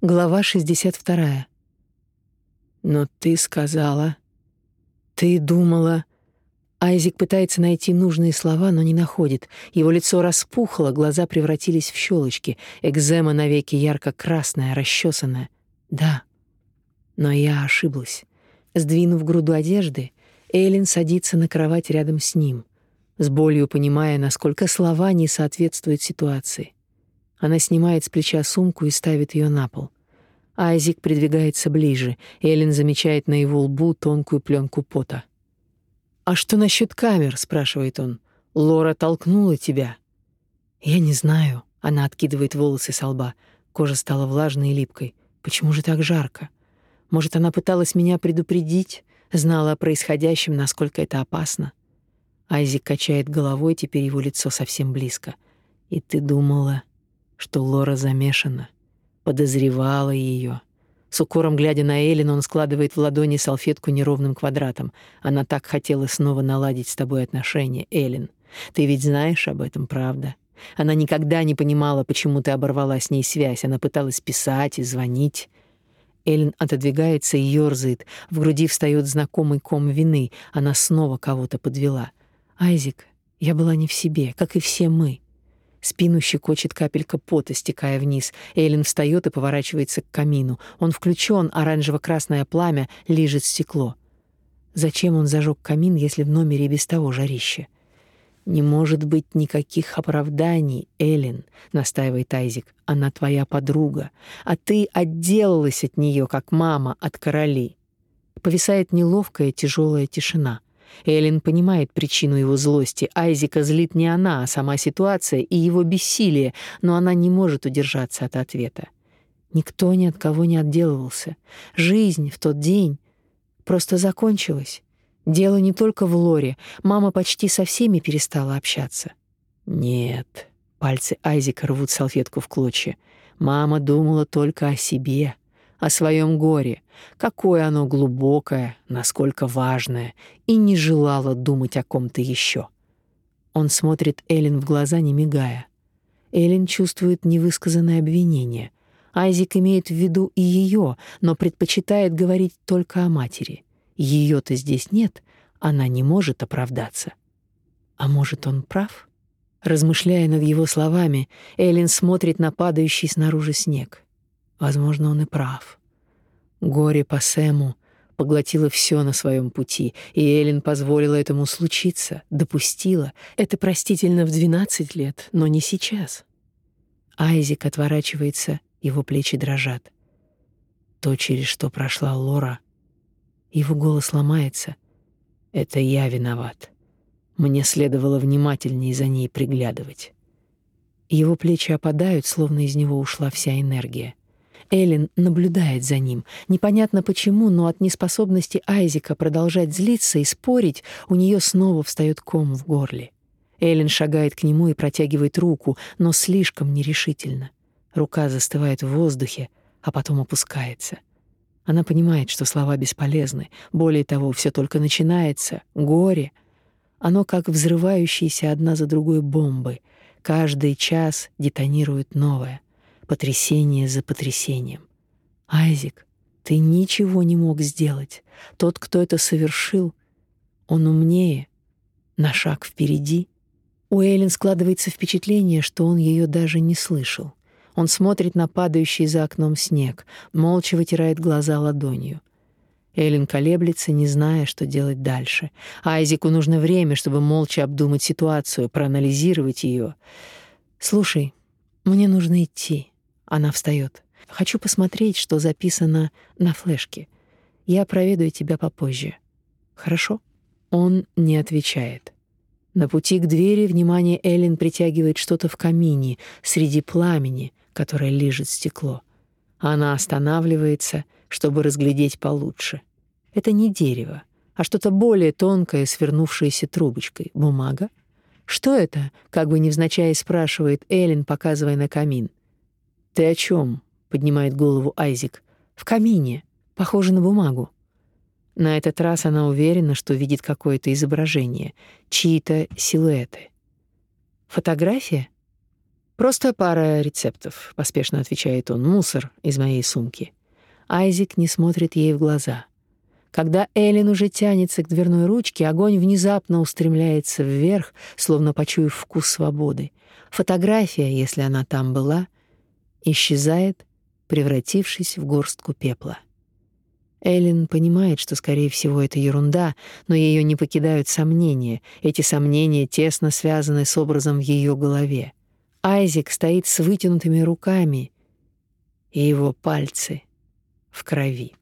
Глава 62. Но ты сказала, ты думала, Айзик пытается найти нужные слова, но не находит. Его лицо распухло, глаза превратились в щелочки, экзема навеки ярко-красная, расчесанная. Да. Но я ошиблась. Сдвинув груду одежды, Эйлин садится на кровать рядом с ним, с болью понимая, насколько слова не соответствуют ситуации. Она снимает с плеча сумку и ставит ее на пол. Айзик придвигается ближе. Эллен замечает на его лбу тонкую пленку пота. «А что насчет камер?» — спрашивает он. «Лора толкнула тебя». «Я не знаю». Она откидывает волосы с лба. Кожа стала влажной и липкой. «Почему же так жарко? Может, она пыталась меня предупредить? Знала о происходящем, насколько это опасно?» Айзик качает головой, теперь его лицо совсем близко. «И ты думала...» что Лора замешана, подозревала ее. С укором глядя на Эллен, он складывает в ладони салфетку неровным квадратом. Она так хотела снова наладить с тобой отношения, Эллен. Ты ведь знаешь об этом, правда? Она никогда не понимала, почему ты оборвала с ней связь. Она пыталась писать и звонить. Эллен отодвигается и ёрзает. В груди встает знакомый ком вины. Она снова кого-то подвела. Айзик, я была не в себе, как и все мы. Спину щекочет капелька пота, стекая вниз. Эйлин встает и поворачивается к камину. Он включен, оранжево-красное пламя лижет стекло. Зачем он зажег камин, если в номере без того жарище? Не может быть никаких оправданий, Элин, настаивает Айзик. Она твоя подруга, а ты отделалась от нее, как мама от короли. Повисает неловкая тяжелая тишина. Эллен понимает причину его злости. Айзека злит не она, а сама ситуация и его бессилие, но она не может удержаться от ответа. Никто ни от кого не отделывался. Жизнь в тот день просто закончилась. Дело не только в Лоре. Мама почти со всеми перестала общаться. Нет. Пальцы Айзека рвут салфетку в клочья. Мама думала только о себе о своем горе, какое оно глубокое, насколько важное, и не желала думать о ком-то еще. Он смотрит Эллен в глаза, не мигая. Эллен чувствует невысказанное обвинение. Айзик имеет в виду и ее, но предпочитает говорить только о матери. Ее-то здесь нет, она не может оправдаться. А может, он прав? Размышляя над его словами, Эллен смотрит на падающий снаружи снег. Возможно, он и прав. Горе по Сэму поглотило все на своем пути, и Элин позволила этому случиться, допустила. Это простительно в 12 лет, но не сейчас. Айзик отворачивается, его плечи дрожат. То, через что прошла Лора, его голос ломается. Это я виноват. Мне следовало внимательнее за ней приглядывать. Его плечи опадают, словно из него ушла вся энергия. Эллен наблюдает за ним. Непонятно почему, но от неспособности Айзека продолжать злиться и спорить у нее снова встает ком в горле. Эллен шагает к нему и протягивает руку, но слишком нерешительно. Рука застывает в воздухе, а потом опускается. Она понимает, что слова бесполезны. Более того, все только начинается. Горе. Оно как взрывающиеся одна за другой бомбы. Каждый час детонирует новое потрясение за потрясением. Айзик, ты ничего не мог сделать. Тот, кто это совершил, он умнее, на шаг впереди. У Эллен складывается впечатление, что он ее даже не слышал. Он смотрит на падающий за окном снег, молча вытирает глаза ладонью. Эллен колеблется, не зная, что делать дальше. Айзику нужно время, чтобы молча обдумать ситуацию, проанализировать ее. «Слушай, мне нужно идти. Она встает. Хочу посмотреть, что записано на флешке. Я проведу тебя попозже. Хорошо? Он не отвечает. На пути к двери внимание Эллен притягивает что-то в камине, среди пламени, которое лижет стекло. Она останавливается, чтобы разглядеть получше. Это не дерево, а что-то более тонкое, свернувшееся трубочкой. Бумага? Что это? Как бы невзначай спрашивает Эллен, показывая на камин. «Ты о чем? поднимает голову Айзик. «В камине. Похоже на бумагу». На этот раз она уверена, что видит какое-то изображение, чьи-то силуэты. «Фотография?» Просто пара рецептов, поспешно отвечает он. Мусор из моей сумки. Айзик не смотрит ей в глаза. Когда Эллен уже тянется к дверной ручке, огонь внезапно устремляется вверх, словно почуяв вкус свободы. Фотография, если она там была, исчезает, превратившись в горстку пепла. Эллен понимает, что, скорее всего, это ерунда, но ее не покидают сомнения. Эти сомнения тесно связаны с образом в ее голове. Айзек стоит с вытянутыми руками, и его пальцы в крови.